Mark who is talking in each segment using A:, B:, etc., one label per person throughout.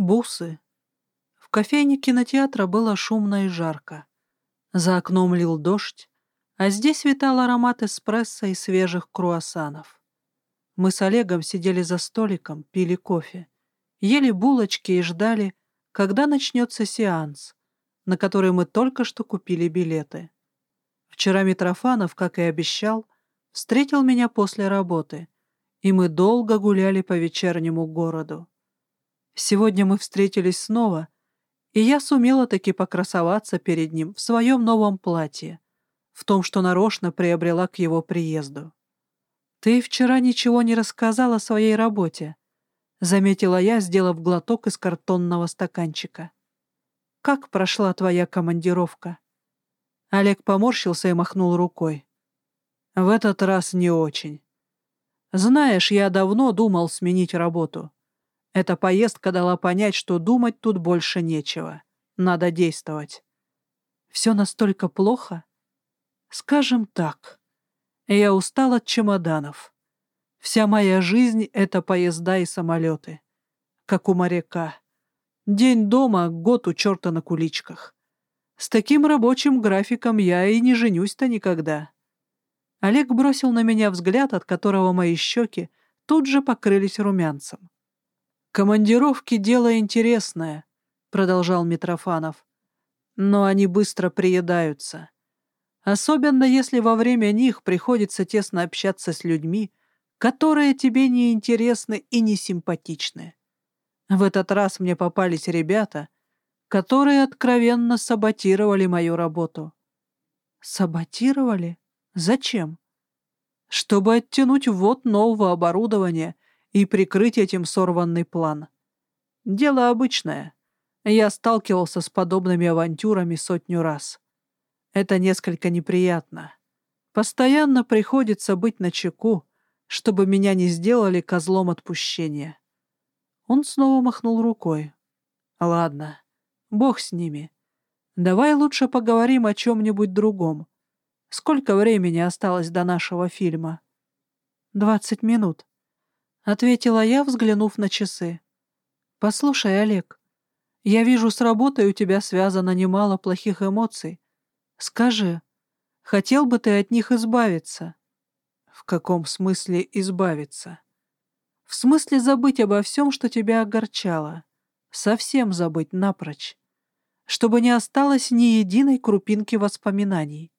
A: Бусы. В кофейне кинотеатра было шумно и жарко. За окном лил дождь, а здесь витал аромат эспрессо и свежих круассанов. Мы с Олегом сидели за столиком, пили кофе, ели булочки и ждали, когда начнется сеанс, на который мы только что купили билеты. Вчера Митрофанов, как и обещал, встретил меня после работы, и мы долго гуляли по вечернему городу. Сегодня мы встретились снова, и я сумела таки покрасоваться перед ним в своем новом платье, в том, что нарочно приобрела к его приезду. «Ты вчера ничего не рассказал о своей работе», — заметила я, сделав глоток из картонного стаканчика. «Как прошла твоя командировка?» Олег поморщился и махнул рукой. «В этот раз не очень. Знаешь, я давно думал сменить работу. Эта поездка дала понять, что думать тут больше нечего. Надо действовать. Все настолько плохо? Скажем так. Я устал от чемоданов. Вся моя жизнь — это поезда и самолеты. Как у моряка. День дома, год у черта на куличках. С таким рабочим графиком я и не женюсь-то никогда. Олег бросил на меня взгляд, от которого мои щеки тут же покрылись румянцем. «Командировки — дело интересное», — продолжал Митрофанов. «Но они быстро приедаются. Особенно если во время них приходится тесно общаться с людьми, которые тебе не интересны и не симпатичны. В этот раз мне попались ребята, которые откровенно саботировали мою работу». «Саботировали? Зачем?» «Чтобы оттянуть ввод нового оборудования и прикрыть этим сорванный план. Дело обычное. Я сталкивался с подобными авантюрами сотню раз. Это несколько неприятно. Постоянно приходится быть начеку, чтобы меня не сделали козлом отпущения. Он снова махнул рукой. Ладно, бог с ними. Давай лучше поговорим о чем-нибудь другом. Сколько времени осталось до нашего фильма? Двадцать минут. — ответила я, взглянув на часы. «Послушай, Олег, я вижу, с работой у тебя связано немало плохих эмоций. Скажи, хотел бы ты от них избавиться?» «В каком смысле избавиться?» «В смысле забыть обо всем, что тебя огорчало. Совсем забыть напрочь. Чтобы не осталось ни единой крупинки воспоминаний».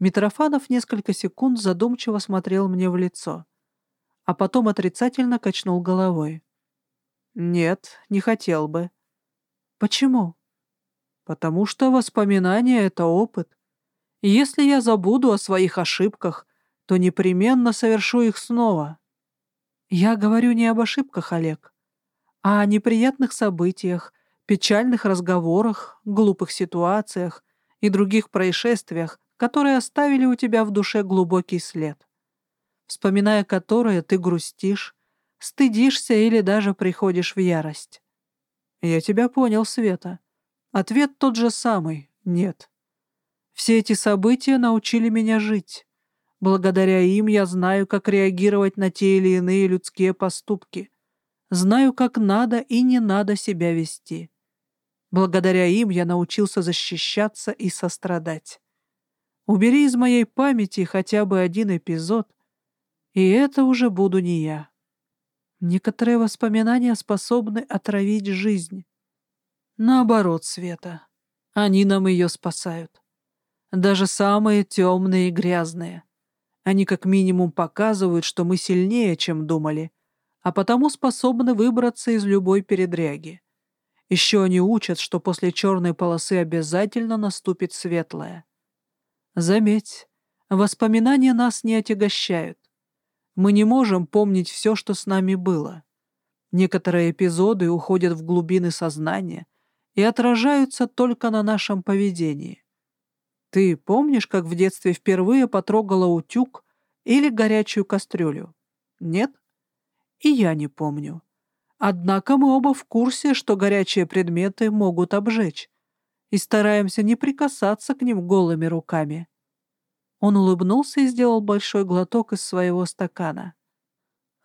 A: Митрофанов несколько секунд задумчиво смотрел мне в лицо — а потом отрицательно качнул головой. «Нет, не хотел бы». «Почему?» «Потому что воспоминания — это опыт. если я забуду о своих ошибках, то непременно совершу их снова». «Я говорю не об ошибках, Олег, а о неприятных событиях, печальных разговорах, глупых ситуациях и других происшествиях, которые оставили у тебя в душе глубокий след вспоминая которое ты грустишь, стыдишься или даже приходишь в ярость. Я тебя понял, Света. Ответ тот же самый — нет. Все эти события научили меня жить. Благодаря им я знаю, как реагировать на те или иные людские поступки. Знаю, как надо и не надо себя вести. Благодаря им я научился защищаться и сострадать. Убери из моей памяти хотя бы один эпизод, и это уже буду не я. Некоторые воспоминания способны отравить жизнь. Наоборот, Света. Они нам ее спасают. Даже самые темные и грязные. Они как минимум показывают, что мы сильнее, чем думали, а потому способны выбраться из любой передряги. Еще они учат, что после черной полосы обязательно наступит светлая. Заметь, воспоминания нас не отягощают. Мы не можем помнить все, что с нами было. Некоторые эпизоды уходят в глубины сознания и отражаются только на нашем поведении. Ты помнишь, как в детстве впервые потрогала утюг или горячую кастрюлю? Нет? И я не помню. Однако мы оба в курсе, что горячие предметы могут обжечь, и стараемся не прикасаться к ним голыми руками. Он улыбнулся и сделал большой глоток из своего стакана.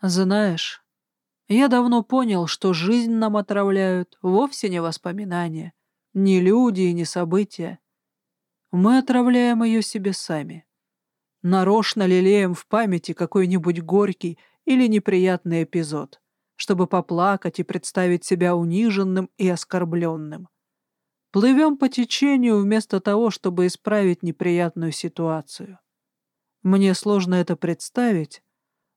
A: «Знаешь, Я давно понял, что жизнь нам отравляют вовсе не воспоминания, не люди и не события. Мы отравляем ее себе сами. Нарочно лелеем в памяти какой-нибудь горький или неприятный эпизод, чтобы поплакать и представить себя униженным и оскорбленным. Плывем по течению вместо того, чтобы исправить неприятную ситуацию. Мне сложно это представить,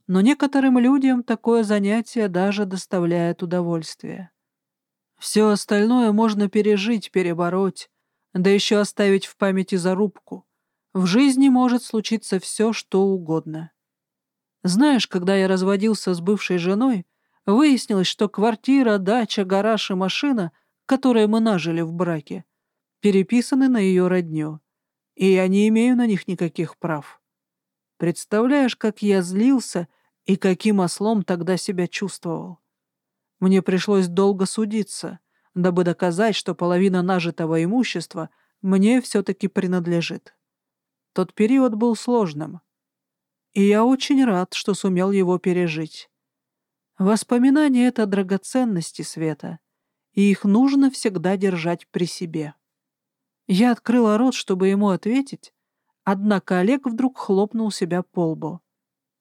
A: но некоторым людям такое занятие даже доставляет удовольствие. Все остальное можно пережить, перебороть, да еще оставить в памяти зарубку. В жизни может случиться все, что угодно. Знаешь, когда я разводился с бывшей женой, выяснилось, что квартира, дача, гараж и машина, которые мы нажили в браке, переписаны на ее родню, и я не имею на них никаких прав. Представляешь, как я злился и каким ослом тогда себя чувствовал. Мне пришлось долго судиться, дабы доказать, что половина нажитого имущества мне все-таки принадлежит. Тот период был сложным, и я очень рад, что сумел его пережить. Воспоминания — это драгоценности света, и их нужно всегда держать при себе. Я открыла рот, чтобы ему ответить, Однако Олег вдруг хлопнул себя по лбу.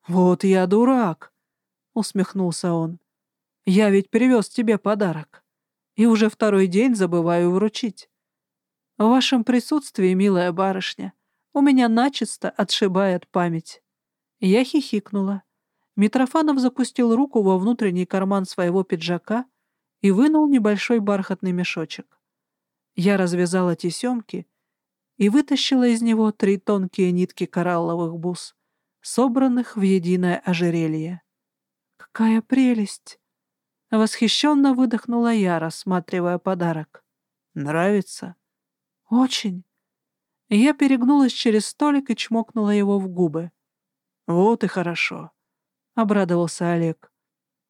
A: «Вот я дурак!» — усмехнулся он. «Я ведь привез тебе подарок, и уже второй день забываю вручить. В вашем присутствии, милая барышня, у меня начисто отшибает память». Я хихикнула. Митрофанов запустил руку во внутренний карман своего пиджака и вынул небольшой бархатный мешочек. Я развязала тесемки и вытащила из него три тонкие нитки коралловых бус, собранных в единое ожерелье. «Какая прелесть!» — восхищенно выдохнула я, рассматривая подарок. «Нравится?» «Очень». Я перегнулась через столик и чмокнула его в губы. «Вот и хорошо», — обрадовался Олег.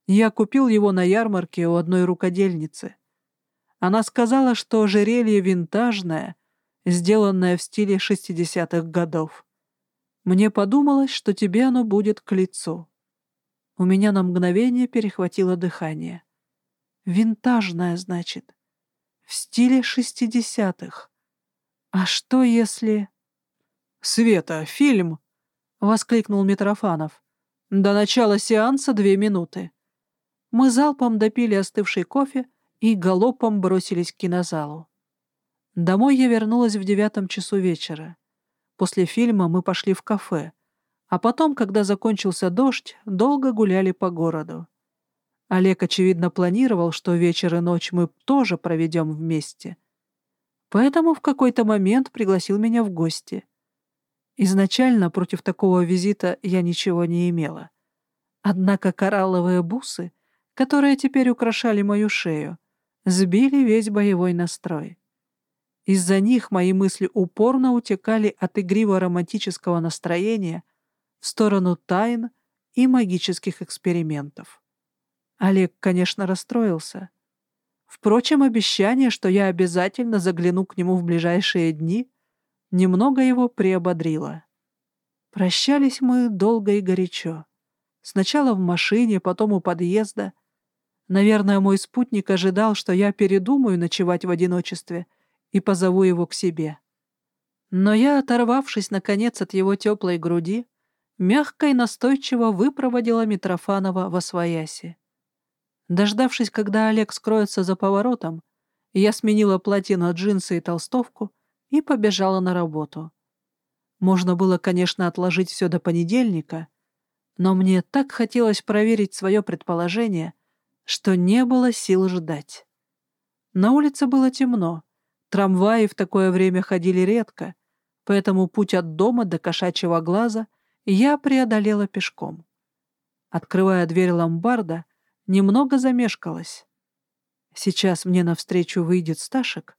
A: «Я купил его на ярмарке у одной рукодельницы. Она сказала, что ожерелье винтажное — сделанное в стиле 60-х годов. Мне подумалось, что тебе оно будет к лицу. У меня на мгновение перехватило дыхание. Винтажное, значит. В стиле 60-х. А что если... «Света, фильм!» — воскликнул Митрофанов. «До начала сеанса две минуты». Мы залпом допили остывший кофе и галопом бросились к кинозалу. Домой я вернулась в девятом часу вечера. После фильма мы пошли в кафе, а потом, когда закончился дождь, долго гуляли по городу. Олег, очевидно, планировал, что вечер и ночь мы тоже проведем вместе. Поэтому в какой-то момент пригласил меня в гости. Изначально против такого визита я ничего не имела. Однако коралловые бусы, которые теперь украшали мою шею, сбили весь боевой настрой. Из-за них мои мысли упорно утекали от игриво-романтического настроения в сторону тайн и магических экспериментов. Олег, конечно, расстроился. Впрочем, обещание, что я обязательно загляну к нему в ближайшие дни, немного его приободрило. Прощались мы долго и горячо. Сначала в машине, потом у подъезда. Наверное, мой спутник ожидал, что я передумаю ночевать в одиночестве — и позову его к себе. Но я, оторвавшись, наконец, от его теплой груди, мягко и настойчиво выпроводила Митрофанова во свояси. Дождавшись, когда Олег скроется за поворотом, я сменила платье на джинсы и толстовку и побежала на работу. Можно было, конечно, отложить все до понедельника, но мне так хотелось проверить свое предположение, что не было сил ждать. На улице было темно, Трамваи в такое время ходили редко, поэтому путь от дома до кошачьего глаза я преодолела пешком. Открывая дверь ломбарда, немного замешкалась. Сейчас мне навстречу выйдет Сташек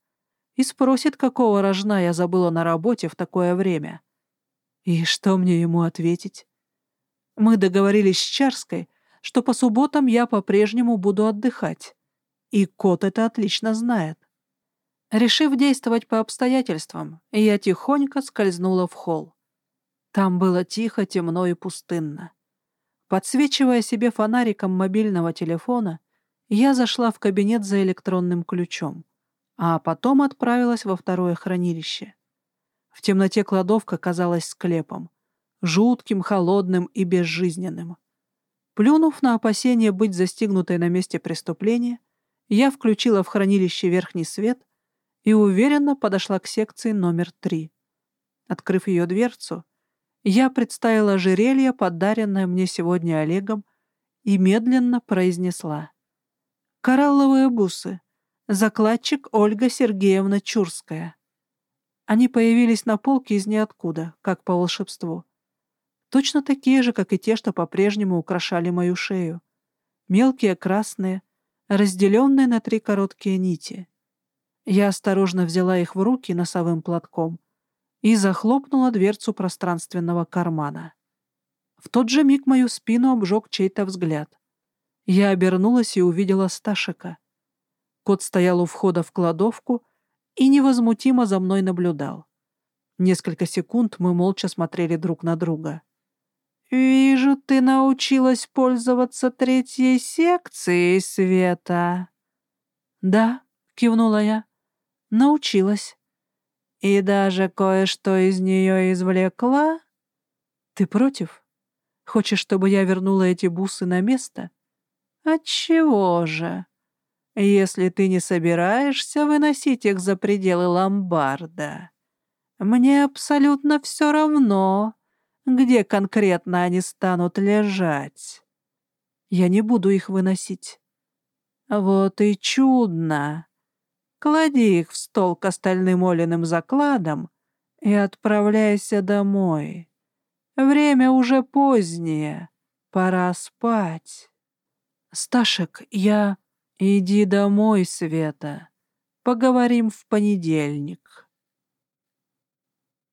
A: и спросит, какого рожна я забыла на работе в такое время. И что мне ему ответить? Мы договорились с Чарской, что по субботам я по-прежнему буду отдыхать. И кот это отлично знает. Решив действовать по обстоятельствам, я тихонько скользнула в холл. Там было тихо, темно и пустынно. Подсвечивая себе фонариком мобильного телефона, я зашла в кабинет за электронным ключом, а потом отправилась во второе хранилище. В темноте кладовка казалась склепом, жутким, холодным и безжизненным. Плюнув на опасение быть застигнутой на месте преступления, я включила в хранилище верхний свет и уверенно подошла к секции номер три. Открыв ее дверцу, я представила ожерелье, подаренное мне сегодня Олегом, и медленно произнесла. «Коралловые бусы. Закладчик Ольга Сергеевна Чурская». Они появились на полке из ниоткуда, как по волшебству. Точно такие же, как и те, что по-прежнему украшали мою шею. Мелкие красные, разделенные на три короткие нити. Я осторожно взяла их в руки носовым платком и захлопнула дверцу пространственного кармана. В тот же миг мою спину обжег чей-то взгляд. Я обернулась и увидела Сташика. Кот стоял у входа в кладовку и невозмутимо за мной наблюдал. Несколько секунд мы молча смотрели друг на друга. «Вижу, ты научилась пользоваться третьей секцией света». «Да», — кивнула я, — «научилась». «И даже кое-что из нее извлекла?» «Ты против? Хочешь, чтобы я вернула эти бусы на место?» «Отчего же? Если ты не собираешься выносить их за пределы ломбарда, мне абсолютно все равно» где конкретно они станут лежать. Я не буду их выносить. Вот и чудно. Клади их в стол к остальным Олиным закладам и отправляйся домой. Время уже позднее, пора спать. Сташек, я... Иди домой, Света. Поговорим в понедельник.